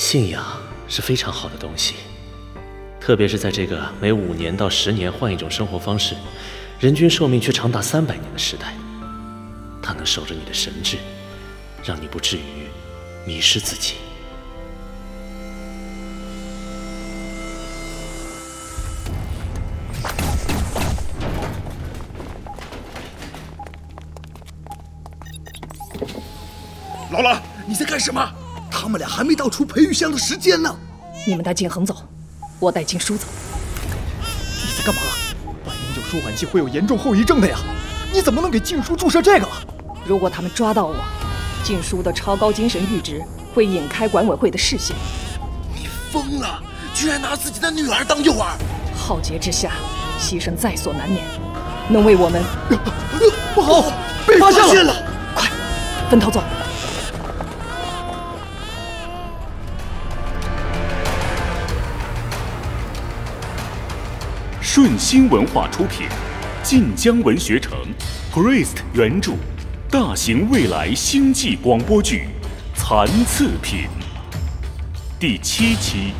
信仰是非常好的东西，特别是在这个每五年到十年换一种生活方式，人均寿命却长达三百年的时代，它能守着你的神智，让你不至于迷失自己。劳拉，你在干什么？他们俩还没到出培育箱的时间呢。你们带景恒走，我带静书走。你在干嘛？万永久舒缓剂会有严重后遗症的呀！你怎么能给静书注射这个？如果他们抓到我，静书的超高精神阈值会引开管委会的视线。你疯了！居然拿自己的女儿当诱饵！浩劫之下，牺牲在所难免。能为我们……不好，被发现了！快，分头走。顺心文化出品，晋江文学城，Priest 原著，大型未来星际广播剧《残次品》第七期。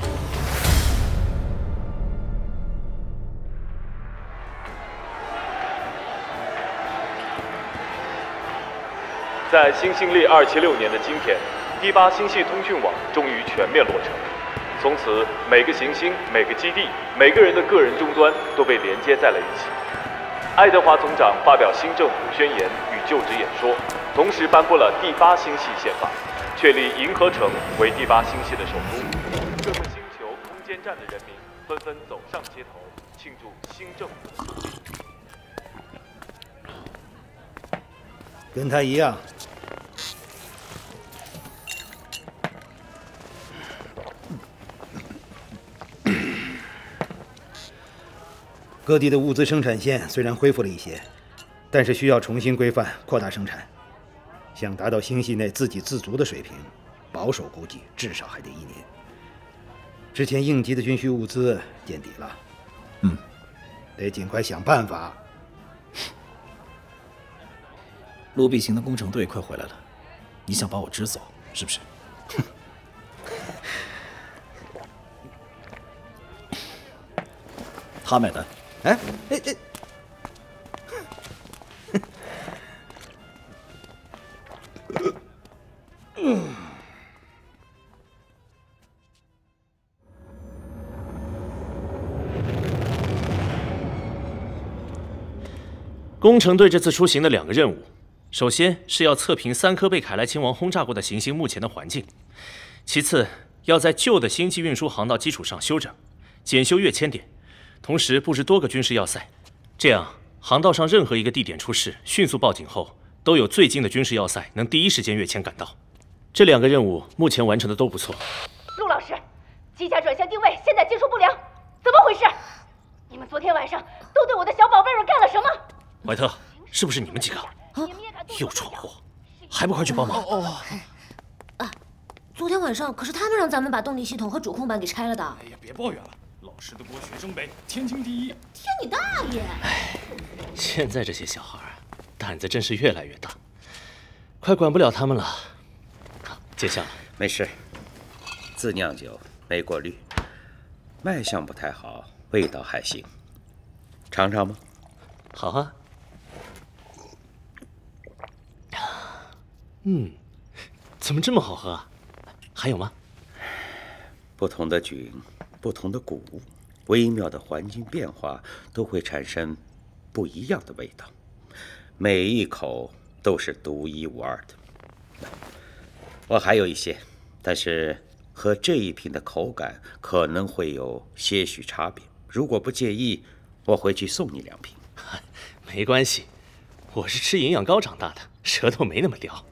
在新兴历二七六年的今天，第八星系通讯网终于全面落成。从此，每个行星、每个基地、每个人的个人终端都被连接在了一起。爱德华总长发表新政府宣言与就职演说，同时颁布了第八星系宪法，确立银河城为第八星系的首都。各个星球空间站的人民纷纷走上街头，庆祝新政府。跟他一样。各地的物资生产线虽然恢复了一些，但是需要重新规范、扩大生产。想达到星系内自给自足的水平，保守估计至少还得一年。之前应急的军需物资见底了，嗯，得尽快想办法。陆必行的工程队快回来了，你想把我支走是不是？他买单。哎哎哎！工程队这次出行的两个任务，首先是要测评三颗被凯莱亲王轰炸过的行星目前的环境，其次要在旧的星际运输航道基础上修整、检修跃迁点，同时布置多个军事要塞，这样航道上任何一个地点出事，迅速报警后，都有最近的军事要塞能第一时间跃迁赶到。这两个任务目前完成的都不错。陆老师，机甲转向定位现在接触不良，怎么回事？你们昨天晚上都对我的小宝贝们干了什么？怀特，是不是你们几个又闯祸？还不快去帮忙！哦，啊，昨天晚上可是他们让咱们把动力系统和主控板给拆了的。哎呀，别抱怨了，老师的过学生杯，天经地义。天你大爷！哎，现在这些小孩胆子真是越来越大，快管不了他们了。见笑了，没事。自酿酒没过滤，卖相不太好，味道还行。尝尝吗？好啊。嗯，怎么这么好喝啊？还有吗？不同的菌，不同的谷物，微妙的环境变化都会产生不一样的味道，每一口都是独一无二的。我还有一些，但是和这一瓶的口感可能会有些许差别。如果不介意，我回去送你两瓶。没关系，我是吃营养膏长大的，舌头没那么刁。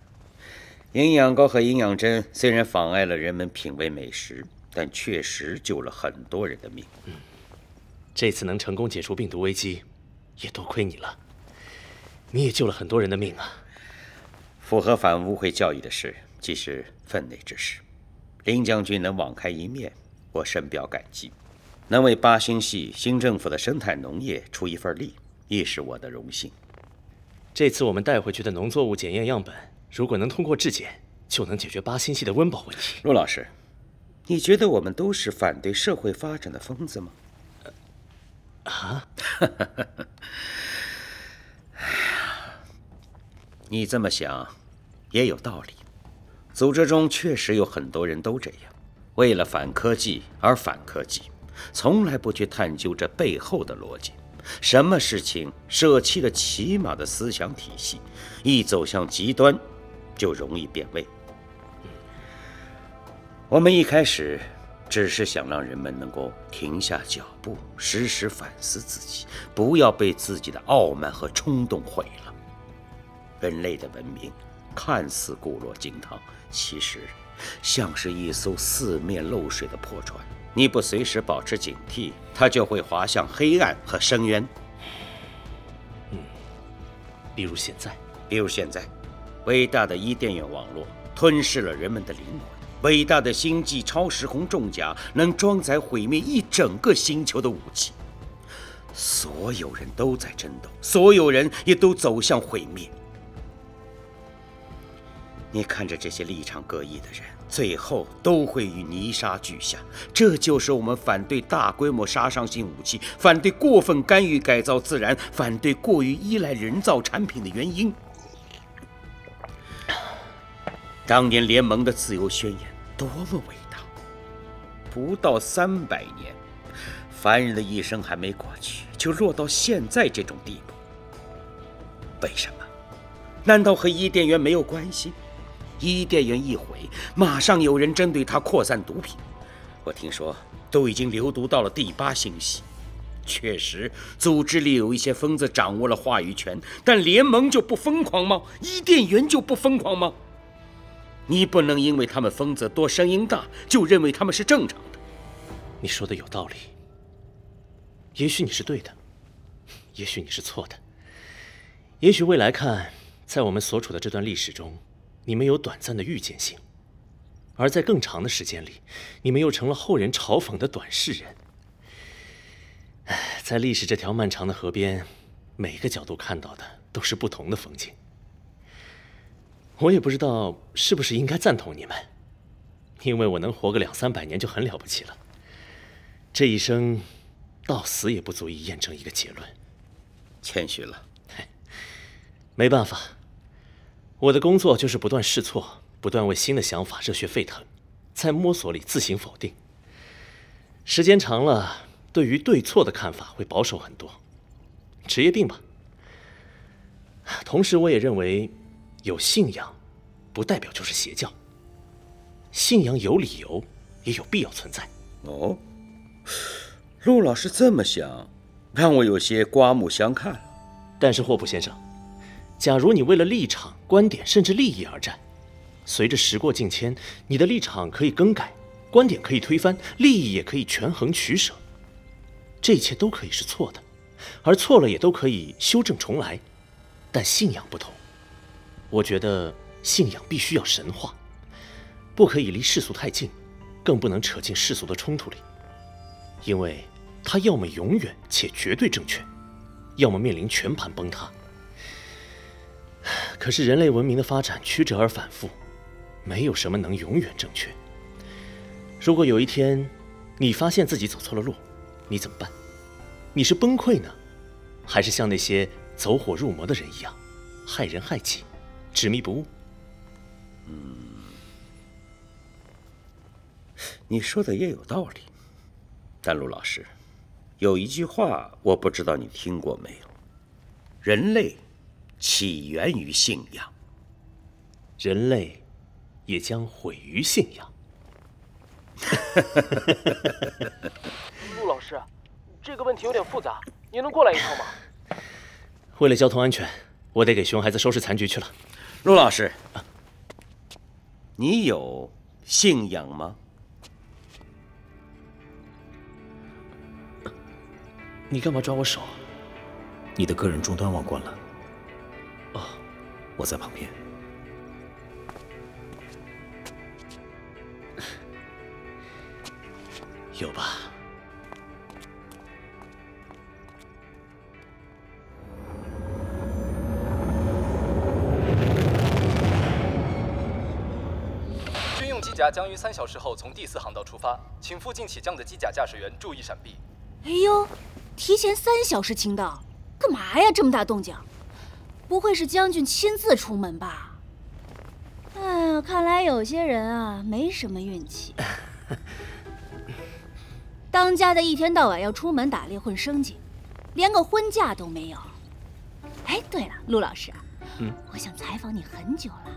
营养膏和营养针虽然妨碍了人们品味美食，但确实救了很多人的命。嗯，这次能成功解除病毒危机，也多亏你了。你也救了很多人的命啊！符合反污秽教育的事，既是分内之事。林将军能网开一面，我深表感激。能为八星系新政府的生态农业出一份力，亦是我的荣幸。这次我们带回去的农作物检验样本，如果能通过质检，就能解决八星系的温饱问题。陆老师，你觉得我们都是反对社会发展的疯子吗？啊？你这么想也有道理。组织中确实有很多人都这样，为了反科技而反科技，从来不去探究这背后的逻辑。什么事情舍弃了起码的思想体系，一走向极端，就容易变味。我们一开始只是想让人们能够停下脚步，时时反思自己，不要被自己的傲慢和冲动毁了。人类的文明看似固若金汤，其实像是一艘四面漏水的破船。你不随时保持警惕，它就会滑向黑暗和深渊。嗯，比如现在，比如现在，伟大的伊甸园网络吞噬了人们的灵魂，伟大的星际超时空重甲能装载毁灭一整个星球的武器。所有人都在争斗，所有人也都走向毁灭。你看着这些立场各异的人。最后都会与泥沙俱下，这就是我们反对大规模杀伤性武器、反对过分干预改造自然、反对过于依赖人造产品的原因。当年联盟的自由宣言多么伟大！不到三百年，凡人的一生还没过去，就落到现在这种地步。为什么？难道和伊甸园没有关系？伊甸园一毁，马上有人针对他扩散毒品。我听说都已经流毒到了第八星系。确实，组织里有一些疯子掌握了话语权，但联盟就不疯狂吗？伊甸园就不疯狂吗？你不能因为他们疯子多、声音大，就认为他们是正常的。你说的有道理。也许你是对的，也许你是错的。也许未来看，在我们所处的这段历史中。你们有短暂的预见性，而在更长的时间里，你们又成了后人嘲讽的短视人。唉，在历史这条漫长的河边，每个角度看到的都是不同的风景。我也不知道是不是应该赞同你们，因为我能活个两三百年就很了不起了。这一生，到死也不足以验证一个结论。谦虚了，没办法。我的工作就是不断试错，不断为新的想法热血沸腾，在摸索里自行否定。时间长了，对于对错的看法会保守很多，职业病吧。同时，我也认为，有信仰，不代表就是邪教。信仰有理由，也有必要存在。哦，陆老师这么想，让我有些刮目相看了。但是，霍普先生。假如你为了立场、观点甚至利益而战，随着时过境迁，你的立场可以更改，观点可以推翻，利益也可以权衡取舍，这一切都可以是错的，而错了也都可以修正重来。但信仰不同，我觉得信仰必须要神话，不可以离世俗太近，更不能扯进世俗的冲突里，因为它要么永远且绝对正确，要么面临全盘崩塌。可是人类文明的发展曲折而反复，没有什么能永远正确。如果有一天你发现自己走错了路，你怎么办？你是崩溃呢，还是像那些走火入魔的人一样，害人害己，执迷不悟？嗯，你说的也有道理。但陆老师，有一句话我不知道你听过没有？人类。起源于信仰，人类也将毁于信仰。陆老师，这个问题有点复杂，你能过来一趟吗？为了交通安全，我得给熊孩子收拾残局去了。陆老师，你有信仰吗？你干嘛抓我手？你的个人终端忘关了。哦，我在旁边。有吧？将于三小时后从第四航道出发，请附近起降的机甲驾驶员注意闪避。哎呦，提前三小时清道，干嘛呀？这么大动静，不会是将军亲自出门吧？哎呀，看来有些人啊，没什么运气。当家的一天到晚要出门打猎混生计，连个婚假都没有。哎，对了，陆老师，嗯，我想采访你很久了，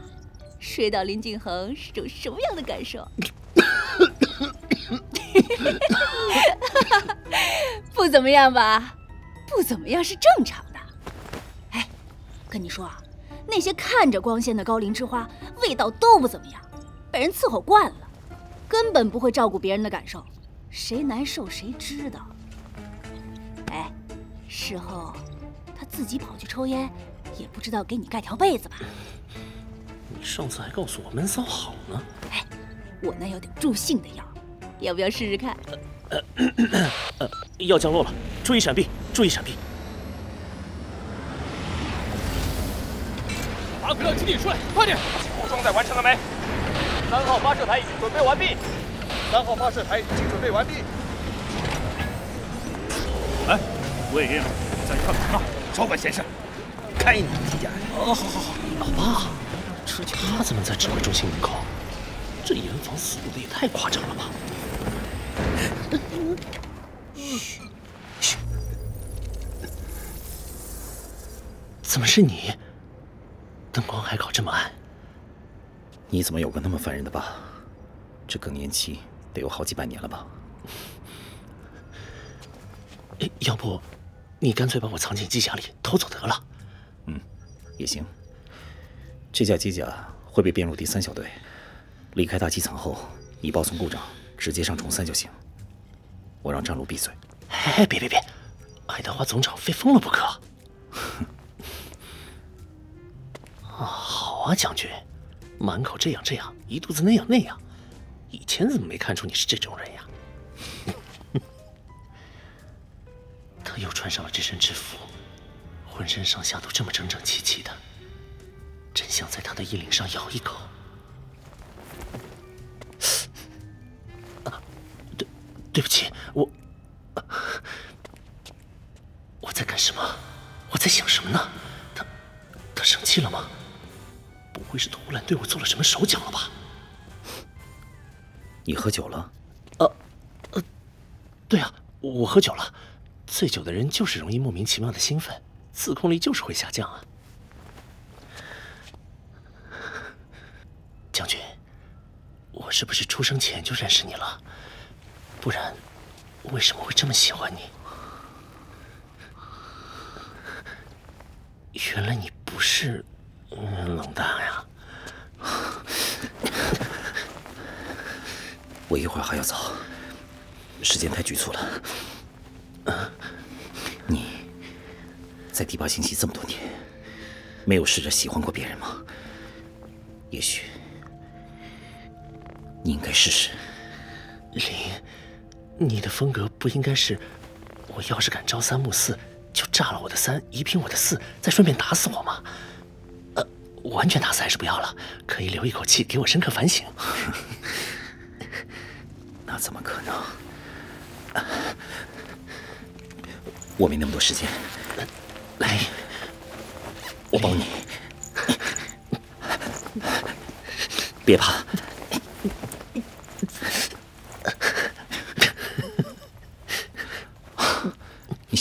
睡到林敬恒是种什么样的感受？不怎么样吧？不怎么样是正常的。哎，跟你说啊，那些看着光鲜的高陵之花，味道都不怎么样，被人伺候惯了，根本不会照顾别人的感受，谁难受谁知道。哎，事后他自己跑去抽烟，也不知道给你盖条被子吧？你上次还告诉我闷骚好呢。哎，我那有点助兴的药，要不要试试看？呃，呃，要降落了，注意闪避，注意闪避。阿克勒基地出来，快点！武装载完成了没？三号发射台已经准备完毕。三号发射台已经准备完毕。哎，魏婴，在干嘛？少管闲事，开你的机甲。哦，好好好，老爸，这他怎么在指挥中心门口？这严防死路的也太夸张了吧！嘘，嘘，怎么是你？灯光还搞这么暗？你怎么有个那么烦人的爸？这更年期得有好几百年了吧？要不，你干脆把我藏进机甲里偷走得了。嗯，也行。这架机甲会被编入第三小队，离开大机舱后，你报送故障，直接上重三就行。我让张鲁闭嘴。哎，别别别，爱德华总长非疯了不可。啊，好啊，将军，满口这样这样，一肚子那样那样，以前怎么没看出你是这种人呀？他又穿上了这身制服，浑身上下都这么整整齐齐的，真想在他的衣领上咬一口。啊，对，对不起，我，我在干什么？我在想什么呢？他，他生气了吗？不会是突然对我做了什么手脚了吧？你喝酒了？呃，呃，对啊，我喝酒了。醉酒的人就是容易莫名其妙的兴奋，自控力就是会下降啊。将军，是不是出生前就认识你了？不然，为什么会这么喜欢你？原来你不是冷淡呀！我一会儿还要走，时间太局促了。你在第八星系这么多年，没有试着喜欢过别人吗？也许你应该试试。林，你的风格不应该是，我要是敢朝三暮四，就炸了我的三，夷平我的四，再顺便打死我吗？呃，完全打死还是不要了，可以留一口气给我深刻反省。那怎么可能？我没那么多时间，来，我帮你，别怕。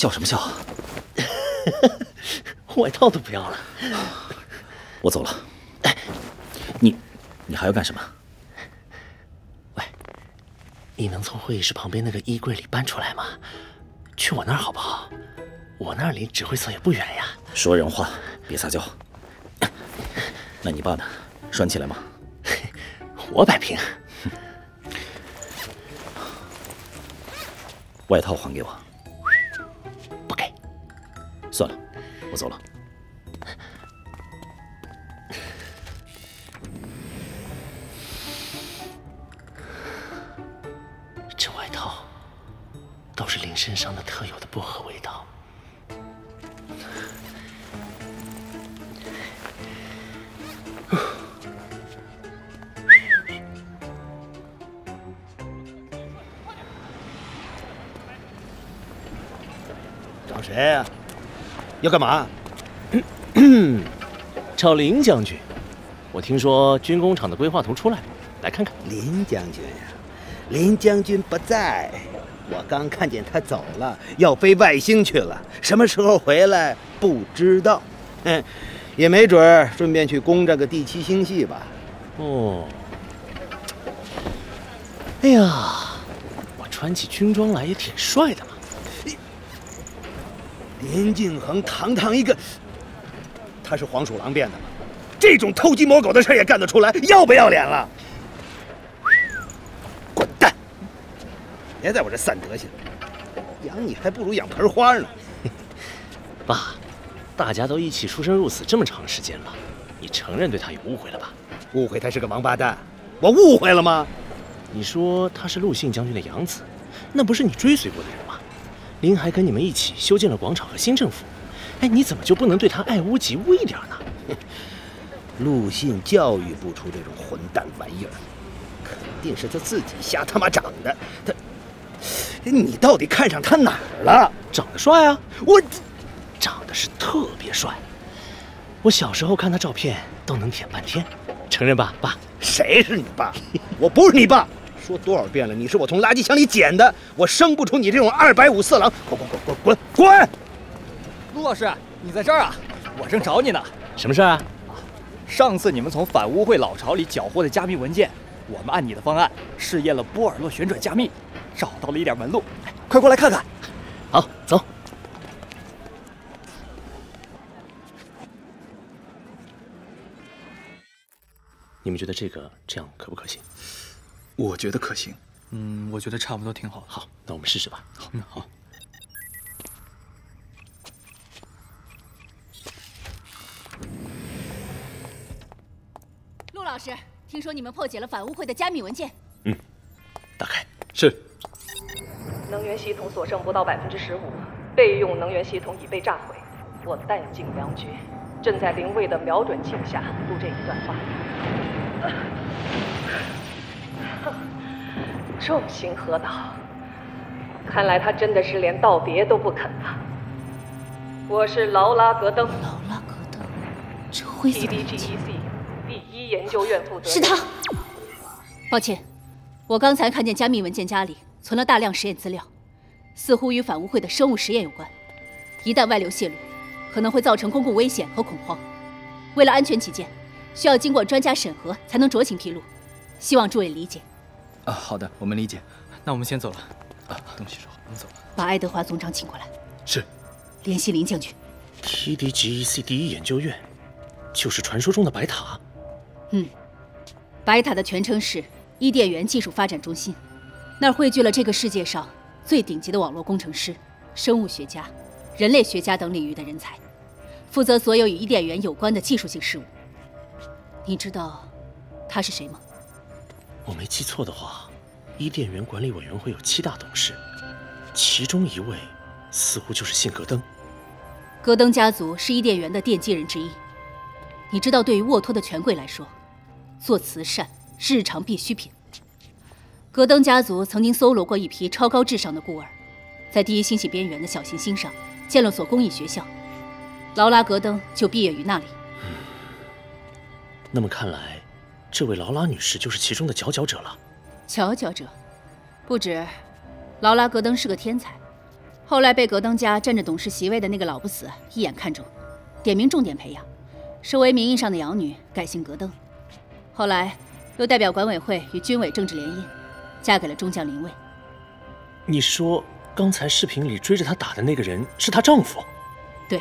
笑什么笑？外套都不要了。我走了。哎，你，你还要干什么？喂，你能从会议室旁边那个衣柜里搬出来吗？去我那儿好不好？我那儿离指挥所也不远呀。说人话，别撒娇。那你爸呢？拴起来吗？我摆平。外套还给我。算了，我走了。要干嘛？找林将军。我听说军工厂的规划图出来了，来看看。林将军呀、林将军不在，我刚看见他走了，要飞外星去了，什么时候回来不知道。嗯，也没准儿顺便去攻占个第七星系吧。哦，哎呀，我穿起军装来也挺帅的嘛。林敬恒堂堂一个，他是黄鼠狼变的吗？这种偷鸡摸狗的事也干得出来，要不要脸了？滚蛋！别在我这散德行，养你还不如养盆花呢。爸，大家都一起出生入死这么长时间了，你承认对他有误会了吧？误会他是个王八蛋，我误会了吗？你说他是陆信将军的养子，那不是你追随过的人吗？林还跟你们一起修建了广场和新政府，哎，你怎么就不能对他爱屋及乌一点呢？陆信教育不出这种混蛋玩意儿，肯定是他自己瞎他妈长的。他，你到底看上他哪儿了？长得帅啊！我长得是特别帅，我小时候看他照片都能舔半天，承认吧，爸？谁是你爸？我不是你爸。说多少遍了，你是我从垃圾箱里捡的，我生不出你这种二百五色狼。滚滚滚滚滚滚！陆老师，你在这儿啊？我正找你呢。什么事啊？上次你们从反污会老巢里缴获的加密文件，我们按你的方案试验了波尔洛旋转加密，找到了一点门路。快过来看看。好，走。你们觉得这个这样可不可行？我觉得可行。嗯，我觉得差不多挺好的。好，那我们试试吧。好，嗯，好。陆老师，听说你们破解了反污会的加密文件。嗯，打开。是。能源系统所剩不到百分之十五，备用能源系统已被炸毁。我弹尽粮绝，正在灵卫的瞄准镜下录这一段话。众星河岛，看来他真的是连道别都不肯啊。我是劳拉格登，劳拉格登，这灰色 DDGEC 第一研究院负责人。是他。抱歉，我刚才看见加密文件夹里存了大量实验资料，似乎与反污会的生物实验有关。一旦外流泄露，可能会造成公共危险和恐慌。为了安全起见，需要经过专家审核才能酌情披露，希望诸位理解。啊，好的，我们理解。那我们先走了。啊，东西收好，我们走了。把爱德华总长请过来。是。联系林将军。TDGEC 第一研究院，就是传说中的白塔。嗯，白塔的全称是伊甸园技术发展中心，那儿汇聚了这个世界上最顶级的网络工程师、生物学家、人类学家等领域的人才，负责所有与伊甸园有关的技术性事务。你知道他是谁吗？我没记错的话，伊甸园管理委员会有七大董事，其中一位似乎就是信戈登。戈登家族是伊甸园的奠基人之一。你知道，对于沃托的权贵来说，做慈善是日常必需品。戈登家族曾经搜罗过一批超高智商的孤儿，在第一星系边缘的小行星上建了所公益学校，劳拉·戈登就毕业于那里。那么看来，这位劳拉女士就是其中的佼佼者了。佼佼者，不止，劳拉·格登是个天才。后来被格登家占着董事席位的那个老不死一眼看中，点名重点培养，收为名义上的养女，改姓格登。后来又代表管委会与军委政治联姻，嫁给了中将林卫。你说刚才视频里追着她打的那个人是她丈夫？对，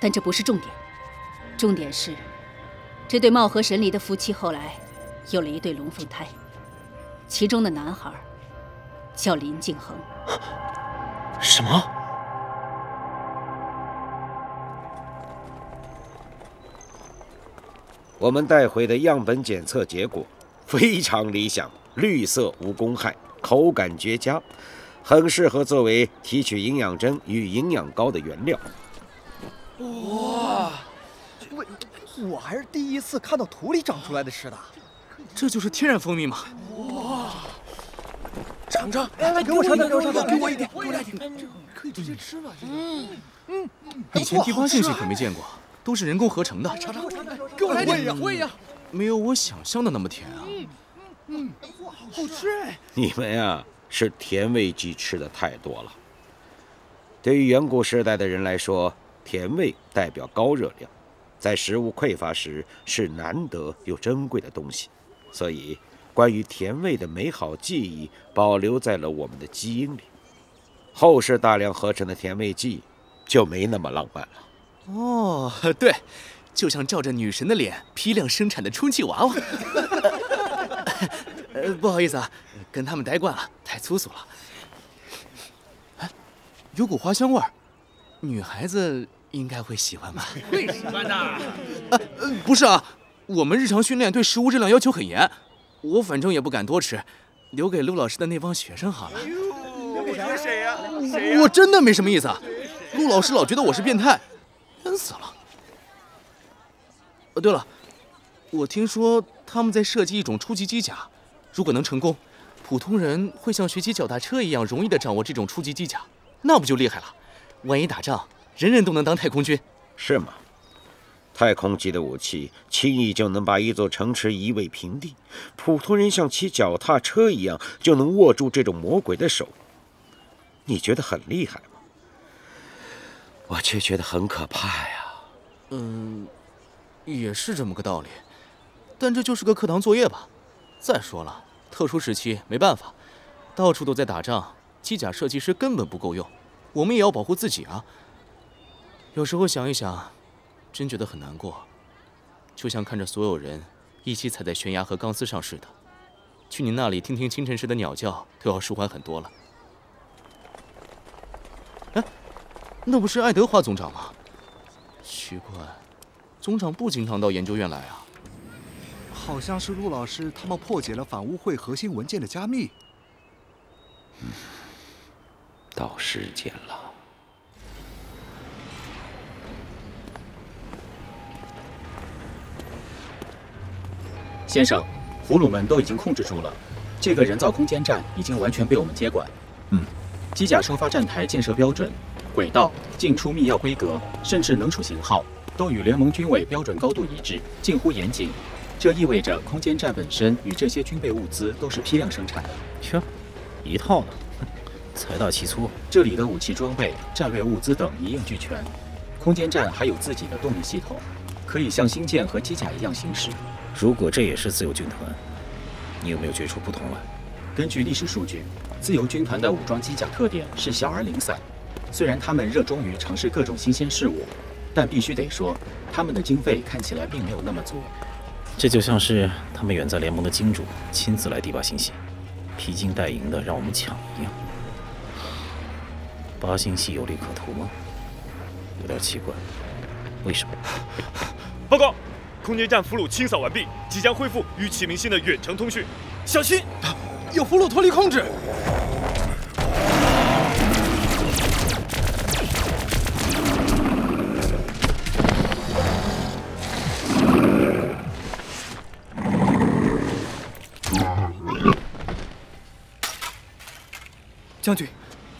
但这不是重点，重点是这对貌合神离的夫妻后来有了一对龙凤胎，其中的男孩叫林敬恒。什么？我们带回的样本检测结果非常理想，绿色无公害，口感绝佳，很适合作为提取营养针与营养膏的原料。哇，我我还是第一次看到土里长出来的吃的，这就是天然蜂蜜吗！哇！尝尝，来来，给我尝尝，给我尝尝，给我一点，给我来一点。可以直接吃了。嗯嗯，以前地瓜星星可没见过，都是人工合成的。尝尝，给我来喂呀喂呀！没有我想象的那么甜啊。嗯嗯。哇，好吃哎！你们呀，是甜味剂吃的太多了。对于远古时代的人来说，甜味代表高热量，在食物匮乏时是难得又珍贵的东西，所以关于甜味的美好记忆保留在了我们的基因里。后世大量合成的甜味剂就没那么浪漫了。哦，对，就像照着女神的脸批量生产的充气娃娃。呃，不好意思啊，跟他们待惯了，太粗俗了。哎，有股花香味儿，女孩子应该会喜欢吧？会喜欢的。呃，不是啊，我们日常训练对食物质量要求很严，我反正也不敢多吃，留给陆老师的那帮学生好了。说谁呀？我真的没什么意思啊，陆老师老觉得我是变态，冤死了。呃，对了，我听说他们在设计一种初级机甲，如果能成功，普通人会像学习脚踏车一样容易的掌握这种初级机甲，那不就厉害了？万一打仗，人人都能当太空军，是吗？太空级的武器轻易就能把一座城池夷为平地，普通人像骑脚踏车一样就能握住这种魔鬼的手。你觉得很厉害吗？我却觉得很可怕呀。嗯，也是这么个道理，但这就是个课堂作业吧。再说了，特殊时期没办法，到处都在打仗，机甲设计师根本不够用，我们也要保护自己啊。有时候想一想，真觉得很难过，就像看着所有人一起踩在悬崖和钢丝上似的。去你那里听听清晨时的鸟叫，都要舒缓很多了。哎，那不是爱德华总长吗？奇怪，总长不经常到研究院来啊。好像是陆老师他们破解了反污会核心文件的加密。嗯，到时间了。先生，俘虏们都已经控制住了，这个人造空间站已经完全被我们接管。嗯，机甲收发站台建设标准、轨道、进出密钥规格，甚至能处型号，都与联盟军委标准高度一致，近乎严谨。这意味着空间站本身与这些军备物资都是批量生产的。切，一套呢，财大气粗。这里的武器装备、战略物资等一应俱全。空间站还有自己的动力系统，可以像星舰和机甲一样行驶。如果这也是自由军团，你有没有觉出不同来？根据历史数据，自由军团的武装机甲特点是小而零散。虽然他们热衷于尝试各种新鲜事物，但必须得说，他们的经费看起来并没有那么足。这就像是他们远在联盟的金主亲自来第八星系，披金戴银的让我们抢一样。八星系有利可图吗？有点奇怪，为什么？报告，空间站俘虏清扫完毕，即将恢复与启明星的远程通讯。小心，有俘虏脱离控制。将军，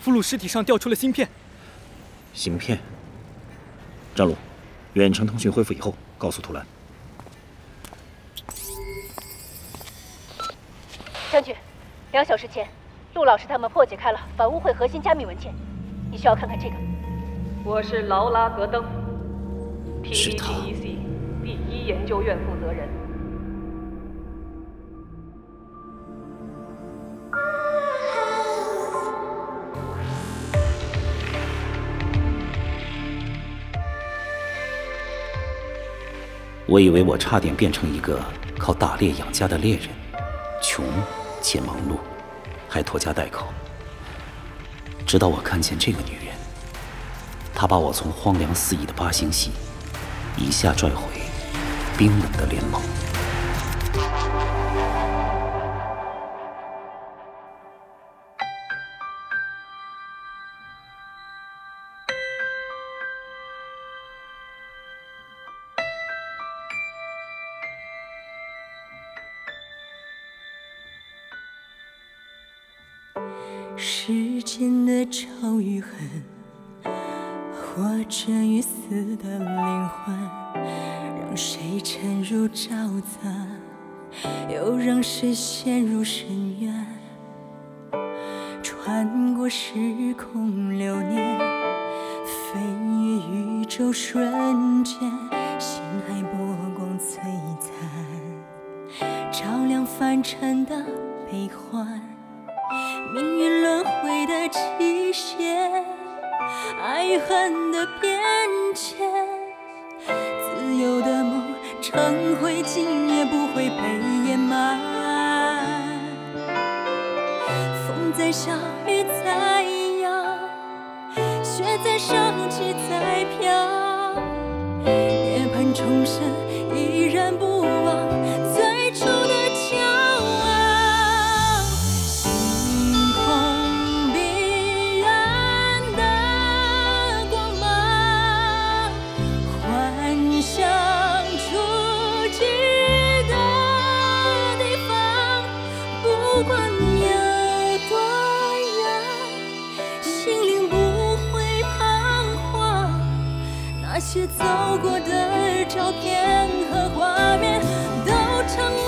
俘虏尸体上掉出了芯片。芯片。张鲁，远程通讯恢复以后，告诉图兰。将军，两小时前，陆老师他们破解开了反污秽核心加密文件，你需要看看这个。我是劳拉格登是他，PDEC 第一研究院负责人。我以为我差点变成一个靠打猎养家的猎人，穷且忙碌，还拖家带口。直到我看见这个女人，她把我从荒凉肆意的八星系一下拽回冰冷的联盟。与死的灵魂，让谁沉入沼泽，又让谁陷入深渊？穿过时空流年，飞越宇宙瞬间，心海波光璀璨，照亮凡尘的悲欢。命运轮回的期限，爱恨的变迁，自由的梦成灰烬也不会被掩埋。风在笑，雨在摇，雪在升起，在飘，涅槃重生。那些走过的照片和画面都成